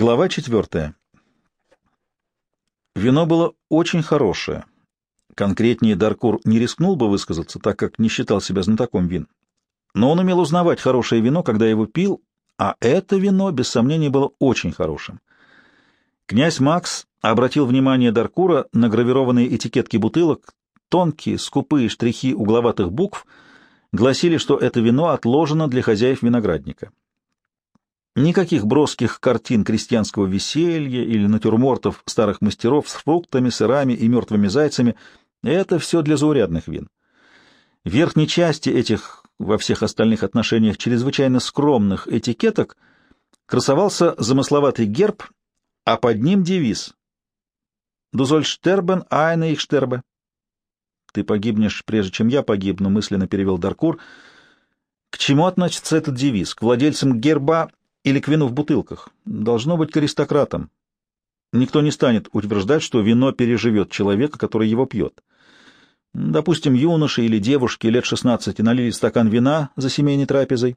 Глава четвертая. Вино было очень хорошее. Конкретнее Даркур не рискнул бы высказаться, так как не считал себя знатоком вин. Но он умел узнавать хорошее вино, когда его пил, а это вино, без сомнения, было очень хорошим. Князь Макс обратил внимание Даркура на гравированные этикетки бутылок, тонкие, скупые штрихи угловатых букв гласили, что это вино отложено для хозяев виноградника. Никаких броских картин крестьянского веселья или натюрмортов старых мастеров с фруктами, сырами и мертвыми зайцами — это все для заурядных вин. В верхней части этих, во всех остальных отношениях, чрезвычайно скромных этикеток красовался замысловатый герб, а под ним девиз «Дузольштербен айна их штербе». «Ты погибнешь, прежде чем я погибну», — мысленно перевел Даркур. «К чему относится этот девиз? К владельцам герба или к вину в бутылках. Должно быть к аристократам. Никто не станет утверждать, что вино переживет человека, который его пьет. Допустим, юноши или девушки лет 16 налили стакан вина за семейной трапезой,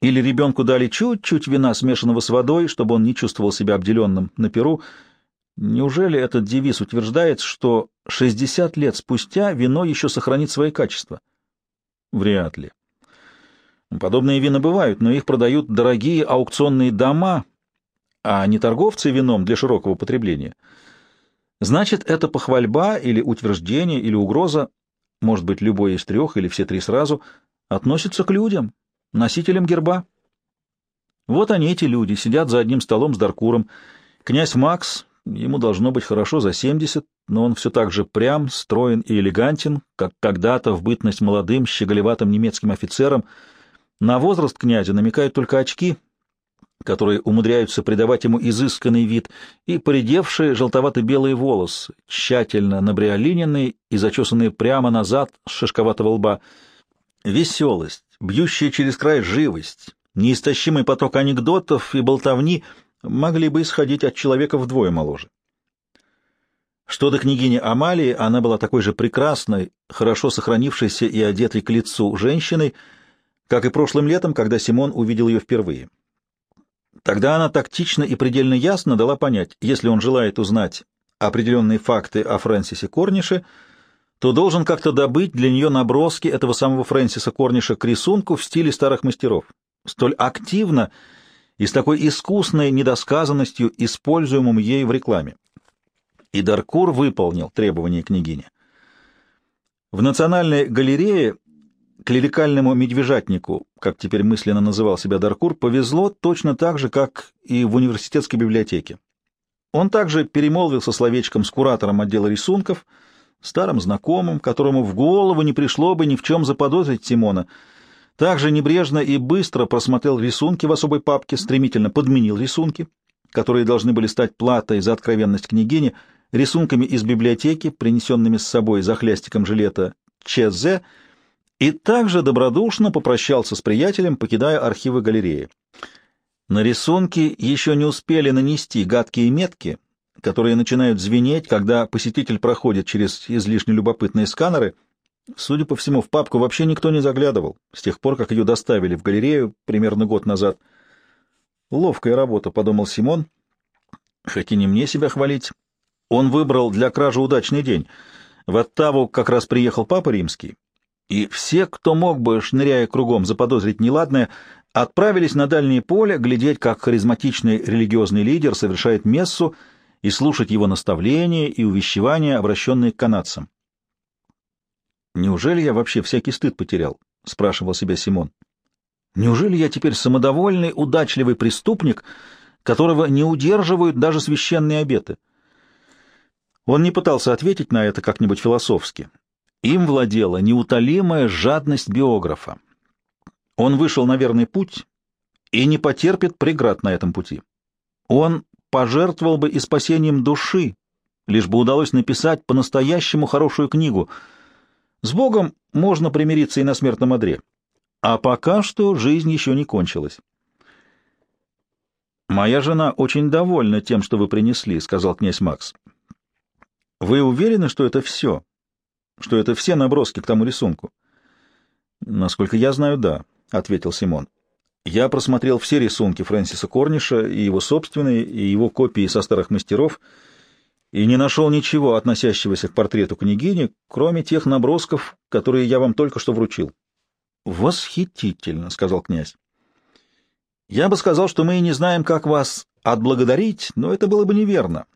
или ребенку дали чуть-чуть вина, смешанного с водой, чтобы он не чувствовал себя обделенным на перу. Неужели этот девиз утверждает, что 60 лет спустя вино еще сохранит свои качества? Вряд ли. Подобные вина бывают, но их продают дорогие аукционные дома, а не торговцы вином для широкого потребления. Значит, это похвальба или утверждение или угроза, может быть, любой из трех или все три сразу, относится к людям, носителям герба. Вот они, эти люди, сидят за одним столом с Даркуром. Князь Макс, ему должно быть хорошо за семьдесят, но он все так же прям, строен и элегантен, как когда-то в бытность молодым, щеголеватым немецким офицером — на возраст князя намекают только очки, которые умудряются придавать ему изысканный вид, и поредевшие желтовато-белые волосы, тщательно набриолиненные и зачесанные прямо назад с шишковатого лба. Веселость, бьющая через край живость, неистощимый поток анекдотов и болтовни могли бы исходить от человека вдвое моложе. Что до княгини Амалии, она была такой же прекрасной, хорошо сохранившейся и одетой к лицу женщиной, как и прошлым летом, когда Симон увидел ее впервые. Тогда она тактично и предельно ясно дала понять, если он желает узнать определенные факты о Фрэнсисе Корнише, то должен как-то добыть для нее наброски этого самого Фрэнсиса Корниша к рисунку в стиле старых мастеров, столь активно и с такой искусной недосказанностью, используемым ей в рекламе. И Даркур выполнил требования княгини. В Национальной галерее Клерикальному медвежатнику, как теперь мысленно называл себя Даркур, повезло точно так же, как и в университетской библиотеке. Он также перемолвился словечком с куратором отдела рисунков, старым знакомым, которому в голову не пришло бы ни в чем заподозрить Симона. Также небрежно и быстро просмотрел рисунки в особой папке, стремительно подменил рисунки, которые должны были стать платой за откровенность княгини, рисунками из библиотеки, принесенными с собой за хлястиком жилета ЧЗ, и также добродушно попрощался с приятелем, покидая архивы галереи. На рисунке еще не успели нанести гадкие метки, которые начинают звенеть, когда посетитель проходит через излишне любопытные сканеры. Судя по всему, в папку вообще никто не заглядывал, с тех пор, как ее доставили в галерею примерно год назад. «Ловкая работа», — подумал Симон, хоть и не мне себя хвалить. Он выбрал для кражи удачный день. В Оттаву как раз приехал Папа Римский, и все, кто мог бы, шныряя кругом, заподозрить неладное, отправились на дальнее поле глядеть, как харизматичный религиозный лидер совершает мессу и слушать его наставления и увещевания, обращенные к канадцам. «Неужели я вообще всякий стыд потерял?» — спрашивал себя Симон. «Неужели я теперь самодовольный, удачливый преступник, которого не удерживают даже священные обеты?» Он не пытался ответить на это как-нибудь философски. Им владела неутолимая жадность биографа. Он вышел на верный путь и не потерпит преград на этом пути. Он пожертвовал бы и спасением души, лишь бы удалось написать по-настоящему хорошую книгу. С Богом можно примириться и на смертном одре. А пока что жизнь еще не кончилась. «Моя жена очень довольна тем, что вы принесли», — сказал князь Макс. «Вы уверены, что это все?» Что это все наброски к тому рисунку. — Насколько я знаю, да, — ответил Симон. — Я просмотрел все рисунки Фрэнсиса Корниша, и его собственные, и его копии со старых мастеров, и не нашел ничего, относящегося к портрету княгини, кроме тех набросков, которые я вам только что вручил. «Восхитительно», — сказал князь. «Я бы сказал, что мы и не знаем, как вас отблагодарить, но это было бы неверно.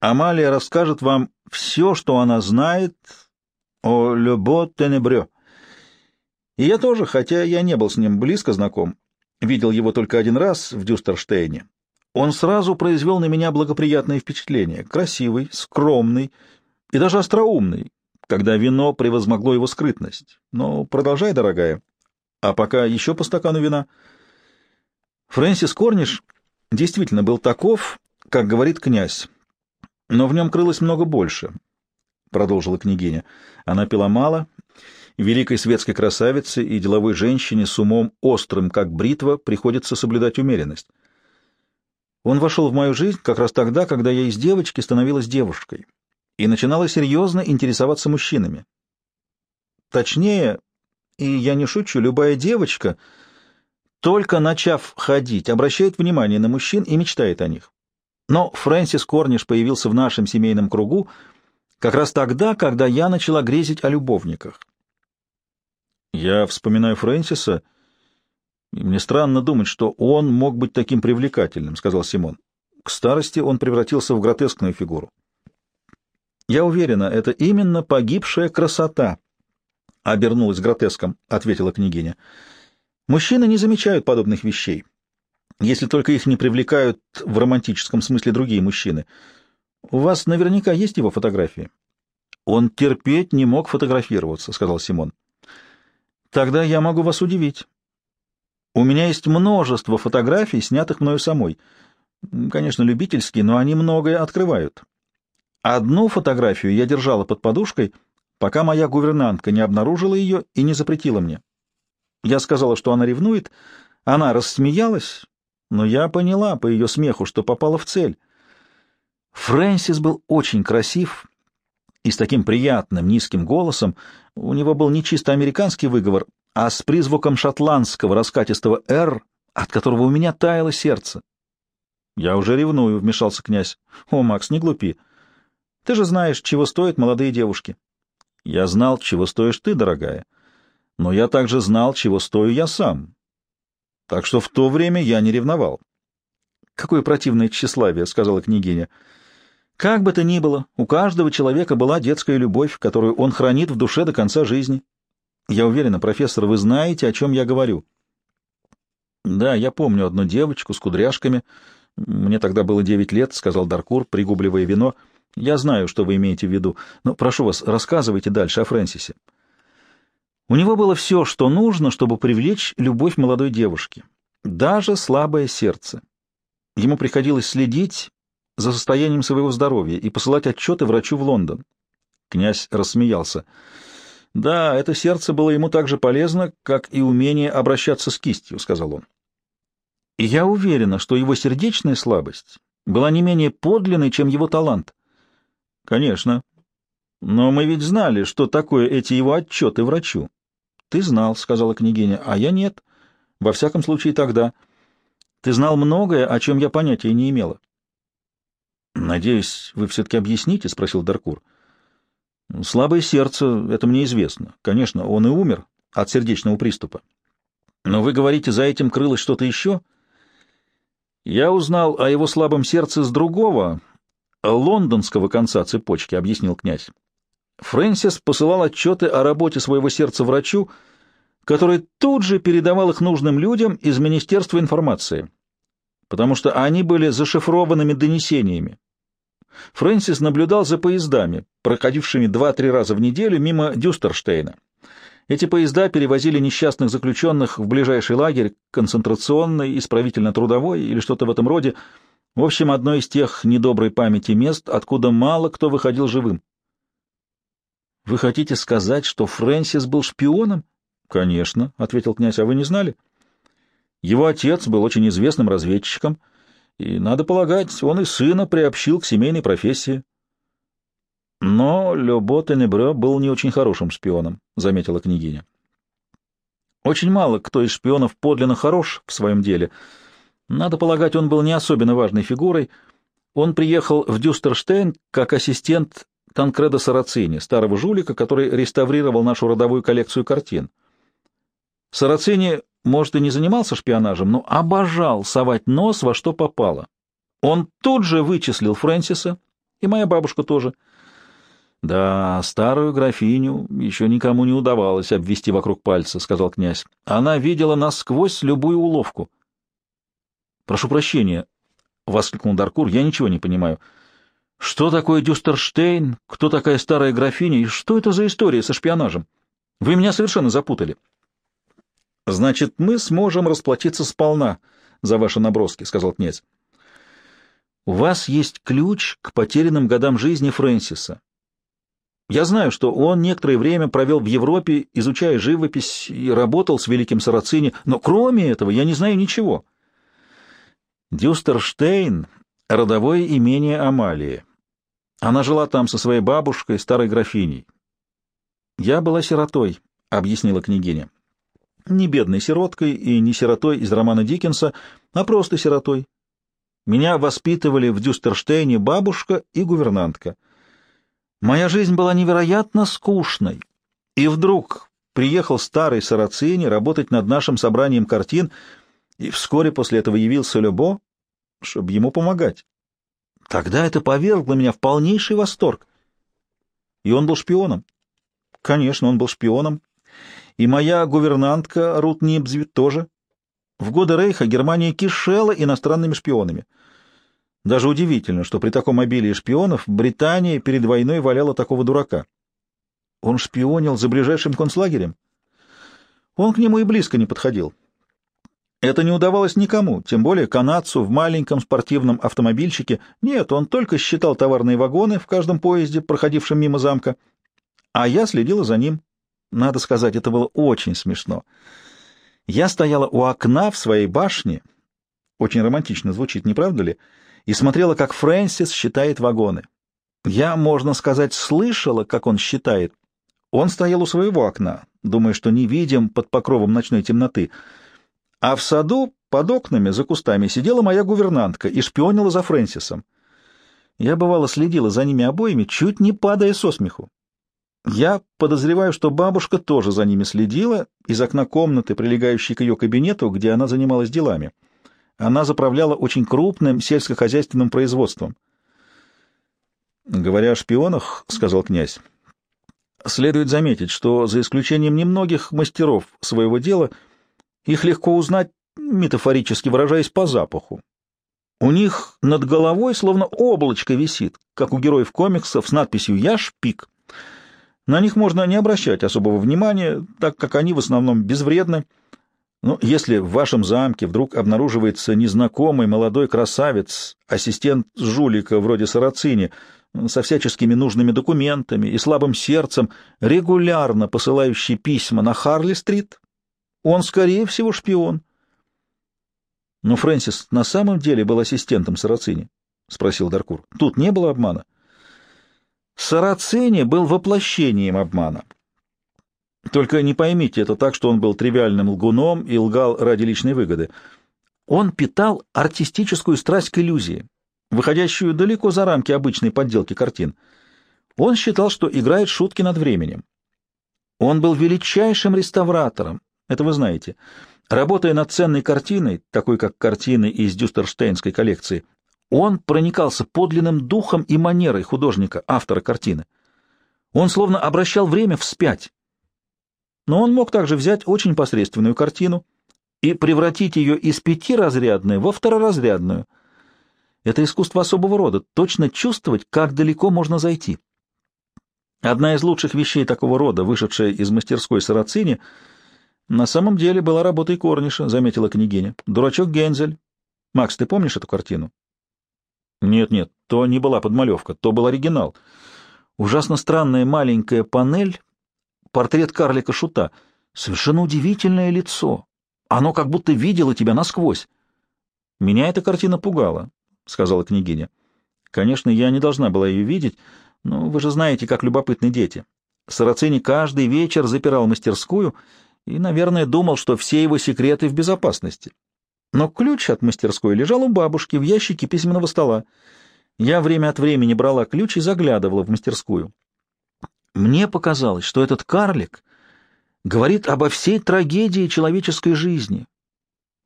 Амалия расскажет вам все, что она знает о Любо Тенебрё. И я тоже, хотя я не был с ним близко знаком, видел его только один раз в Дюстерштейне. Он сразу произвел на меня благоприятное впечатление. Красивый, скромный и даже остроумный, когда вино превозмогло его скрытность. Но продолжай, дорогая. А пока еще по стакану вина. Фрэнсис Корниш действительно был таков, как говорит князь, но в нем крылось много больше, — продолжила княгиня. Она пила мало, великой светской красавице и деловой женщине с умом острым, как бритва, приходится соблюдать умеренность. Он вошел в мою жизнь как раз тогда, когда я из девочки становилась девушкой и начинала серьезно интересоваться мужчинами. Точнее, и я не шучу, любая девочка, только начав ходить, обращает внимание на мужчин и мечтает о них. Но Фрэнсис Корниш появился в нашем семейном кругу как раз тогда, когда я начала грезить о любовниках. Я вспоминаю Фрэнсиса, и мне странно думать, что он мог быть таким привлекательным, — сказал Симон. К старости он превратился в гротескную фигуру. Я уверена, это именно погибшая красота, — обернулась гротеском, — ответила княгиня. Мужчины не замечают подобных вещей если только их не привлекают в романтическом смысле другие мужчины. У вас наверняка есть его фотографии. Он терпеть не мог фотографироваться, сказал Симон. Тогда я могу вас удивить. У меня есть множество фотографий, снятых мною самой. Конечно, любительские, но они многое открывают. Одну фотографию я держала под подушкой, пока моя гувернантка не обнаружила ее и не запретила мне. Я сказала, что она ревнует, она рассмеялась, но я поняла по ее смеху, что попала в цель. Фрэнсис был очень красив и с таким приятным низким голосом. У него был не чисто американский выговор, а с призвуком шотландского раскатистого «р», от которого у меня таяло сердце. «Я уже ревную», — вмешался князь. «О, Макс, не глупи. Ты же знаешь, чего стоят молодые девушки». «Я знал, чего стоишь ты, дорогая, но я также знал, чего стою я сам, так что в то время я не ревновал. «Какое противное тщеславие», — сказала княгиня. «Как бы то ни было, у каждого человека была детская любовь, которую он хранит в душе до конца жизни. Я уверена, профессор, вы знаете, о чем я говорю». «Да, я помню одну девочку с кудряшками. Мне тогда было девять лет», — сказал Даркур, пригубливая вино. «Я знаю, что вы имеете в виду, но прошу вас, рассказывайте дальше о Фрэнсисе». У него было все, что нужно, чтобы привлечь любовь молодой девушки, даже слабое сердце. Ему приходилось следить за состоянием своего здоровья и посылать отчеты врачу в Лондон. Князь рассмеялся. «Да, это сердце было ему так же полезно, как и умение обращаться с кистью», — сказал он. «И я уверена, что его сердечная слабость была не менее подлинной, чем его талант». «Конечно. Но мы ведь знали, что такое эти его отчеты врачу. Ты знал, — сказала княгиня, — а я нет. Во всяком случае, тогда. Ты знал многое, о чем я понятия не имела. — Надеюсь, вы все-таки объясните? — спросил Даркур. — Слабое сердце, это мне известно. Конечно, он и умер от сердечного приступа. Но вы говорите, за этим крылось что-то еще? Я узнал о его слабом сердце с другого, лондонского конца цепочки, — объяснил князь. Фрэнсис посылал отчеты о работе своего сердца врачу, который тут же передавал их нужным людям из Министерства информации, потому что они были зашифрованными донесениями. Фрэнсис наблюдал за поездами, проходившими два-три раза в неделю мимо Дюстерштейна. Эти поезда перевозили несчастных заключенных в ближайший лагерь, концентрационный, исправительно-трудовой или что-то в этом роде, в общем, одно из тех недоброй памяти мест, откуда мало кто выходил живым. Вы хотите сказать, что Фрэнсис был шпионом? Конечно, ответил князь. А вы не знали? Его отец был очень известным разведчиком, и, надо полагать, он и сына приобщил к семейной профессии. Но Любо Тенебре был не очень хорошим шпионом, заметила княгиня. Очень мало кто из шпионов подлинно хорош в своем деле. Надо полагать, он был не особенно важной фигурой. Он приехал в Дюстерштейн как ассистент Танкреда Сарацини, старого жулика, который реставрировал нашу родовую коллекцию картин. Сарацини, может, и не занимался шпионажем, но обожал совать нос во что попало. Он тут же вычислил Фрэнсиса, и моя бабушка тоже. Да, старую графиню еще никому не удавалось обвести вокруг пальца, — сказал князь. Она видела насквозь любую уловку. — Прошу прощения, — воскликнул Даркур, — я ничего не понимаю. Что такое Дюстерштейн, кто такая старая графиня, и что это за история со шпионажем? Вы меня совершенно запутали. — Значит, мы сможем расплатиться сполна за ваши наброски, — сказал князь. — У вас есть ключ к потерянным годам жизни Фрэнсиса. Я знаю, что он некоторое время провел в Европе, изучая живопись и работал с великим Сарацини, но кроме этого я не знаю ничего. Дюстерштейн — родовое имение Амалии. Она жила там со своей бабушкой, старой графиней. «Я была сиротой», — объяснила княгиня. «Не бедной сироткой и не сиротой из романа Диккенса, а просто сиротой. Меня воспитывали в Дюстерштейне бабушка и гувернантка». Моя жизнь была невероятно скучной, и вдруг приехал старый Сарацини работать над нашим собранием картин, и вскоре после этого явился Любо, чтобы ему помогать. Тогда это повергло меня в полнейший восторг. И он был шпионом. Конечно, он был шпионом. И моя гувернантка Рут Нибзвит тоже. В годы Рейха Германия кишела иностранными шпионами — даже удивительно, что при таком обилии шпионов Британия перед войной валяла такого дурака. Он шпионил за ближайшим концлагерем. Он к нему и близко не подходил. Это не удавалось никому, тем более канадцу в маленьком спортивном автомобильчике. Нет, он только считал товарные вагоны в каждом поезде, проходившем мимо замка. А я следила за ним. Надо сказать, это было очень смешно. Я стояла у окна в своей башне. Очень романтично звучит, не правда ли? — и смотрела, как Фрэнсис считает вагоны. Я, можно сказать, слышала, как он считает. Он стоял у своего окна, думая, что не видим под покровом ночной темноты. А в саду, под окнами, за кустами, сидела моя гувернантка и шпионила за Фрэнсисом. Я, бывало, следила за ними обоими, чуть не падая со смеху. Я подозреваю, что бабушка тоже за ними следила из окна комнаты, прилегающей к ее кабинету, где она занималась делами. Она заправляла очень крупным сельскохозяйственным производством. «Говоря о шпионах, — сказал князь, — следует заметить, что за исключением немногих мастеров своего дела их легко узнать, метафорически выражаясь, по запаху. У них над головой словно облачко висит, как у героев комиксов с надписью «Я шпик». На них можно не обращать особого внимания, так как они в основном безвредны, ну, если в вашем замке вдруг обнаруживается незнакомый молодой красавец, ассистент жулика вроде Сарацини, со всяческими нужными документами и слабым сердцем, регулярно посылающий письма на Харли-стрит, он, скорее всего, шпион. — Но Фрэнсис на самом деле был ассистентом Сарацини? — спросил Даркур. — Тут не было обмана. Сарацини был воплощением обмана. Только не поймите это так, что он был тривиальным лгуном и лгал ради личной выгоды. Он питал артистическую страсть к иллюзии, выходящую далеко за рамки обычной подделки картин. Он считал, что играет шутки над временем. Он был величайшим реставратором, это вы знаете. Работая над ценной картиной, такой как картины из Дюстерштейнской коллекции, он проникался подлинным духом и манерой художника, автора картины. Он словно обращал время вспять но он мог также взять очень посредственную картину и превратить ее из пятиразрядной во второразрядную. Это искусство особого рода — точно чувствовать, как далеко можно зайти. Одна из лучших вещей такого рода, вышедшая из мастерской Сарацини, на самом деле была работой Корниша, — заметила княгиня. Дурачок Гензель. Макс, ты помнишь эту картину? Нет-нет, то не была подмалевка, то был оригинал. Ужасно странная маленькая панель портрет карлика-шута. Совершенно удивительное лицо. Оно как будто видело тебя насквозь. Меня эта картина пугала, — сказала княгиня. Конечно, я не должна была ее видеть, но вы же знаете, как любопытны дети. Сарацини каждый вечер запирал мастерскую и, наверное, думал, что все его секреты в безопасности. Но ключ от мастерской лежал у бабушки в ящике письменного стола. Я время от времени брала ключ и заглядывала в мастерскую. Мне показалось, что этот карлик говорит обо всей трагедии человеческой жизни,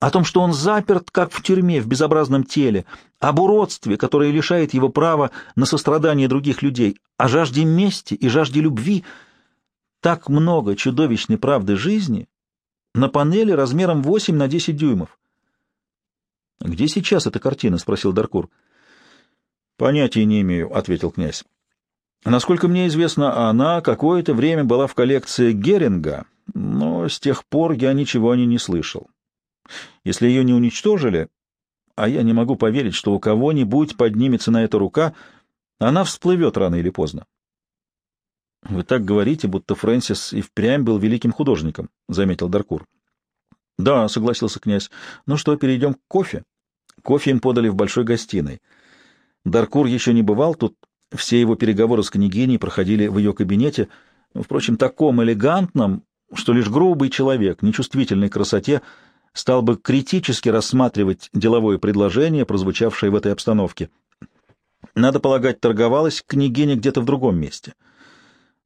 о том, что он заперт, как в тюрьме, в безобразном теле, об уродстве, которое лишает его права на сострадание других людей, о жажде мести и жажде любви. Так много чудовищной правды жизни на панели размером 8 на 10 дюймов. «Где сейчас эта картина?» — спросил Даркур. «Понятия не имею», — ответил князь. «Насколько мне известно, она какое-то время была в коллекции Геринга, но с тех пор я ничего о ней не слышал. Если ее не уничтожили, а я не могу поверить, что у кого-нибудь поднимется на это рука, она всплывет рано или поздно». «Вы так говорите, будто Фрэнсис и впрямь был великим художником», — заметил Даркур. «Да», — согласился князь. «Ну что, перейдем к кофе?» Кофе им подали в большой гостиной. Даркур еще не бывал тут, все его переговоры с княгиней проходили в ее кабинете, впрочем, таком элегантном, что лишь грубый человек, нечувствительной к красоте, стал бы критически рассматривать деловое предложение, прозвучавшее в этой обстановке. Надо полагать, торговалась княгиня где-то в другом месте.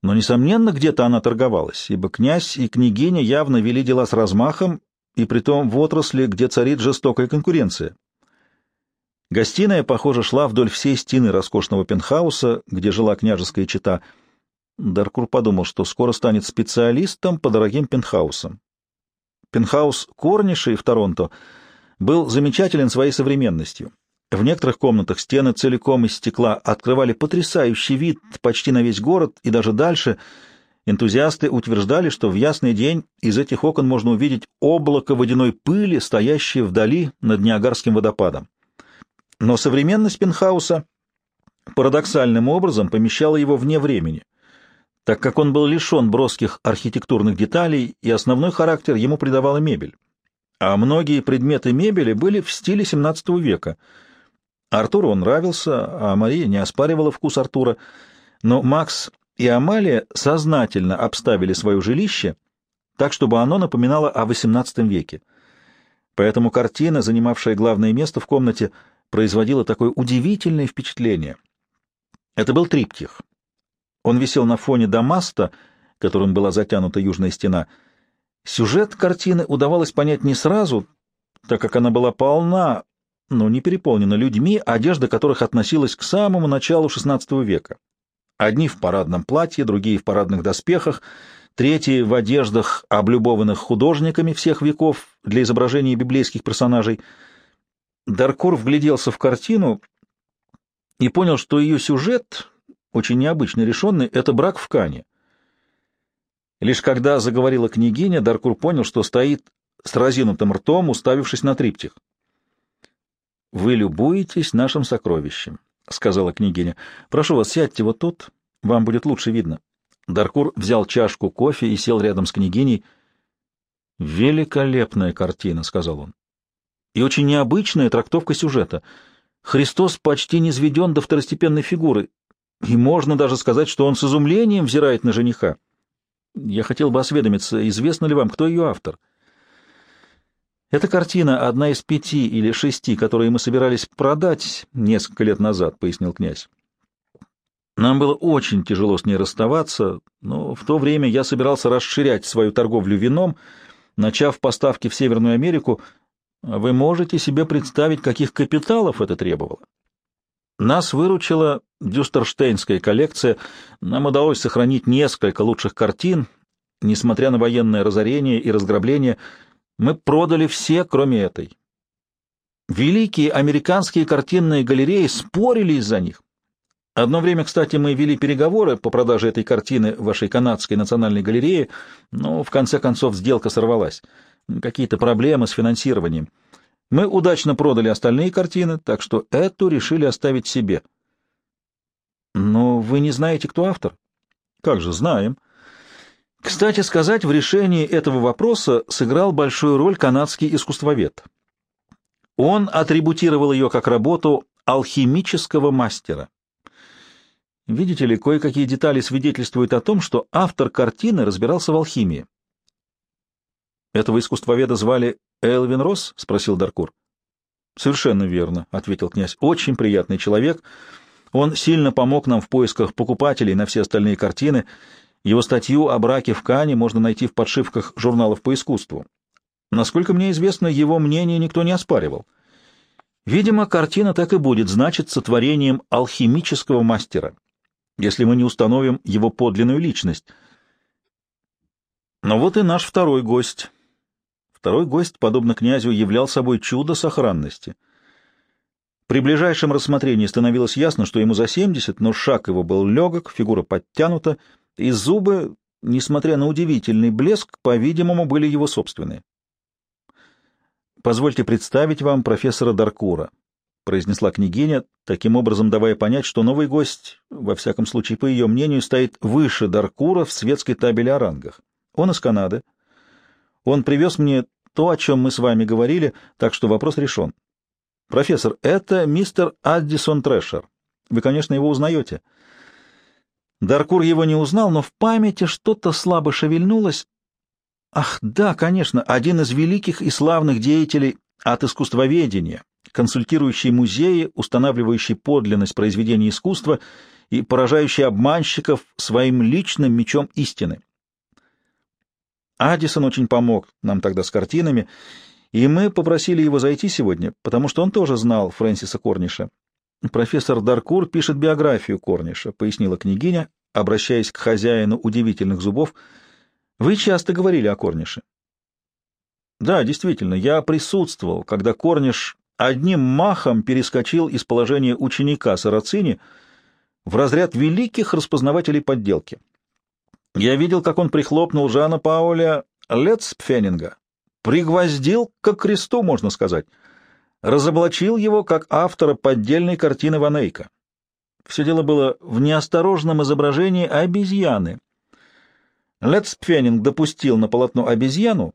Но, несомненно, где-то она торговалась, ибо князь и княгиня явно вели дела с размахом, и притом в отрасли, где царит жестокая конкуренция. Гостиная, похоже, шла вдоль всей стены роскошного пентхауса, где жила княжеская чета. Даркур подумал, что скоро станет специалистом по дорогим пентхаусам. Пентхаус Корниши в Торонто был замечателен своей современностью. В некоторых комнатах стены целиком из стекла открывали потрясающий вид почти на весь город и даже дальше. Энтузиасты утверждали, что в ясный день из этих окон можно увидеть облако водяной пыли, стоящее вдали над Ниагарским водопадом. Но современность пентхауса парадоксальным образом помещала его вне времени, так как он был лишен броских архитектурных деталей, и основной характер ему придавала мебель. А многие предметы мебели были в стиле XVII века. Артуру он нравился, а Мария не оспаривала вкус Артура, но Макс и Амалия сознательно обставили свое жилище так, чтобы оно напоминало о XVIII веке. Поэтому картина, занимавшая главное место в комнате, — производило такое удивительное впечатление. Это был триптих. Он висел на фоне дамаста, которым была затянута южная стена. Сюжет картины удавалось понять не сразу, так как она была полна, но не переполнена людьми, одежда которых относилась к самому началу XVI века. Одни в парадном платье, другие в парадных доспехах, третьи в одеждах, облюбованных художниками всех веков для изображения библейских персонажей — Даркур вгляделся в картину и понял, что ее сюжет, очень необычно решенный, — это брак в Кане. Лишь когда заговорила княгиня, Даркур понял, что стоит с разинутым ртом, уставившись на триптих. — Вы любуетесь нашим сокровищем, — сказала княгиня. — Прошу вас, сядьте вот тут, вам будет лучше видно. Даркур взял чашку кофе и сел рядом с княгиней. — Великолепная картина, — сказал он и очень необычная трактовка сюжета. Христос почти не сведен до второстепенной фигуры, и можно даже сказать, что он с изумлением взирает на жениха. Я хотел бы осведомиться, известно ли вам, кто ее автор? Эта картина — одна из пяти или шести, которые мы собирались продать несколько лет назад, — пояснил князь. Нам было очень тяжело с ней расставаться, но в то время я собирался расширять свою торговлю вином, начав поставки в Северную Америку — вы можете себе представить, каких капиталов это требовало? Нас выручила дюстерштейнская коллекция. Нам удалось сохранить несколько лучших картин. Несмотря на военное разорение и разграбление, мы продали все, кроме этой. Великие американские картинные галереи спорили из-за них. Одно время, кстати, мы вели переговоры по продаже этой картины в вашей канадской национальной галерее, но в конце концов сделка сорвалась какие-то проблемы с финансированием. Мы удачно продали остальные картины, так что эту решили оставить себе. Но вы не знаете, кто автор? Как же, знаем. Кстати сказать, в решении этого вопроса сыграл большую роль канадский искусствовед. Он атрибутировал ее как работу алхимического мастера. Видите ли, кое-какие детали свидетельствуют о том, что автор картины разбирался в алхимии. Этого искусствоведа звали Элвин Росс? — спросил Даркур. — Совершенно верно, — ответил князь. — Очень приятный человек. Он сильно помог нам в поисках покупателей на все остальные картины. Его статью о браке в Кане можно найти в подшивках журналов по искусству. Насколько мне известно, его мнение никто не оспаривал. Видимо, картина так и будет значиться творением алхимического мастера, если мы не установим его подлинную личность. Но вот и наш второй гость. Второй гость, подобно князю, являл собой чудо сохранности. При ближайшем рассмотрении становилось ясно, что ему за семьдесят, но шаг его был легок, фигура подтянута, и зубы, несмотря на удивительный блеск, по-видимому, были его собственные. «Позвольте представить вам профессора Даркура», — произнесла княгиня, таким образом давая понять, что новый гость, во всяком случае, по ее мнению, стоит выше Даркура в светской табели о рангах. Он из Канады. Он привез мне то, о чем мы с вами говорили, так что вопрос решен. Профессор, это мистер Аддисон Трэшер. Вы, конечно, его узнаете. Даркур его не узнал, но в памяти что-то слабо шевельнулось, Ах, да, конечно, один из великих и славных деятелей от искусствоведения, консультирующий музеи, устанавливающий подлинность произведений искусства и поражающий обманщиков своим личным мечом истины. Адисон очень помог нам тогда с картинами, и мы попросили его зайти сегодня, потому что он тоже знал Фрэнсиса Корниша. Профессор Даркур пишет биографию Корниша, пояснила княгиня, обращаясь к хозяину удивительных зубов — вы часто говорили о Корнише. Да, действительно, я присутствовал, когда Корниш одним махом перескочил из положения ученика Сарацини в разряд великих распознавателей подделки. Я видел, как он прихлопнул Жана Пауля Летцпфенинга, пригвоздил к кресту, можно сказать, разоблачил его как автора поддельной картины Ванейка. Все дело было в неосторожном изображении обезьяны, Летспфенинг допустил на полотно обезьяну,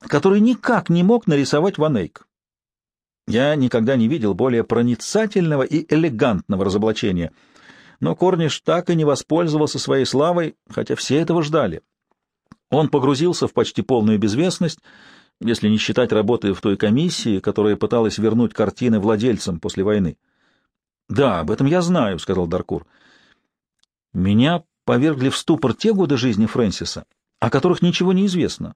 который никак не мог нарисовать Ванейк. Я никогда не видел более проницательного и элегантного разоблачения, но Корниш так и не воспользовался своей славой, хотя все этого ждали. Он погрузился в почти полную безвестность, если не считать работы в той комиссии, которая пыталась вернуть картины владельцам после войны. — Да, об этом я знаю, — сказал Даркур. — Меня повергли в ступор те годы жизни Фрэнсиса, о которых ничего не известно.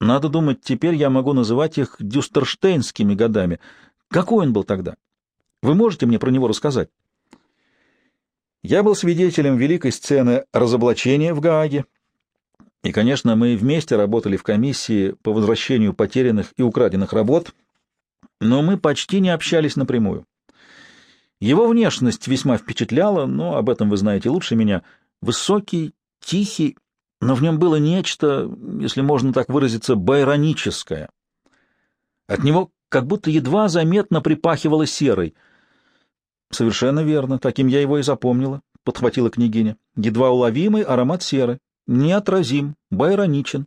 Надо думать, теперь я могу называть их дюстерштейнскими годами. Какой он был тогда? Вы можете мне про него рассказать? Я был свидетелем великой сцены разоблачения в Гааге. И, конечно, мы вместе работали в комиссии по возвращению потерянных и украденных работ, но мы почти не общались напрямую. Его внешность весьма впечатляла, но об этом вы знаете лучше меня — Высокий, тихий, но в нем было нечто, если можно так выразиться, байроническое. От него как будто едва заметно припахивало серой. — Совершенно верно, таким я его и запомнила, — подхватила княгиня. — Едва уловимый аромат серы, неотразим, байроничен.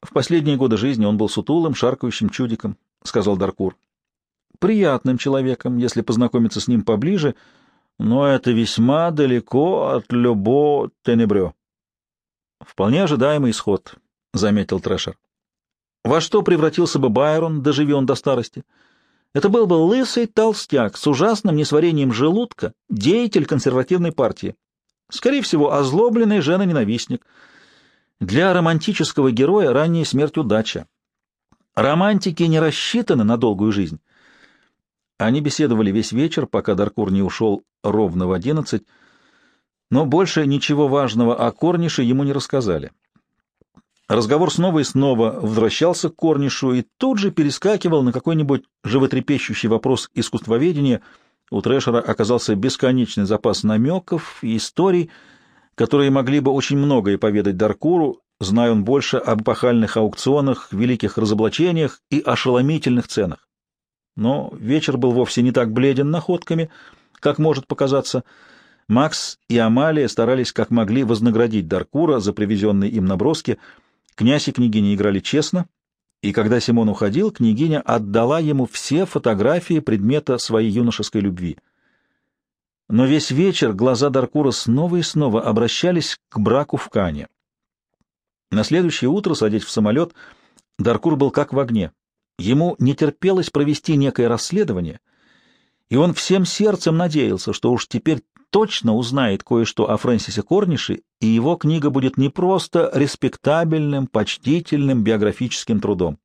В последние годы жизни он был сутулым, шаркающим чудиком, — сказал Даркур. — Приятным человеком, если познакомиться с ним поближе — но это весьма далеко от любо тенебрё. Вполне ожидаемый исход, — заметил Трэшер. Во что превратился бы Байрон, доживи он до старости? Это был бы лысый толстяк с ужасным несварением желудка, деятель консервативной партии. Скорее всего, озлобленный жена-ненавистник. Для романтического героя ранняя смерть удача. Романтики не рассчитаны на долгую жизнь. Они беседовали весь вечер, пока Даркур не ушел ровно в одиннадцать, но больше ничего важного о Корнише ему не рассказали. Разговор снова и снова возвращался к Корнишу и тут же перескакивал на какой-нибудь животрепещущий вопрос искусствоведения. У Трэшера оказался бесконечный запас намеков и историй, которые могли бы очень многое поведать Даркуру, зная он больше об эпохальных аукционах, великих разоблачениях и ошеломительных ценах. Но вечер был вовсе не так бледен находками, как может показаться. Макс и Амалия старались как могли вознаградить Даркура за привезенные им наброски. Князь и княгиня играли честно, и когда Симон уходил, княгиня отдала ему все фотографии предмета своей юношеской любви. Но весь вечер глаза Даркура снова и снова обращались к браку в Кане. На следующее утро, садясь в самолет, Даркур был как в огне. Ему не терпелось провести некое расследование, и он всем сердцем надеялся, что уж теперь точно узнает кое-что о Фрэнсисе Корнише, и его книга будет не просто респектабельным, почтительным биографическим трудом.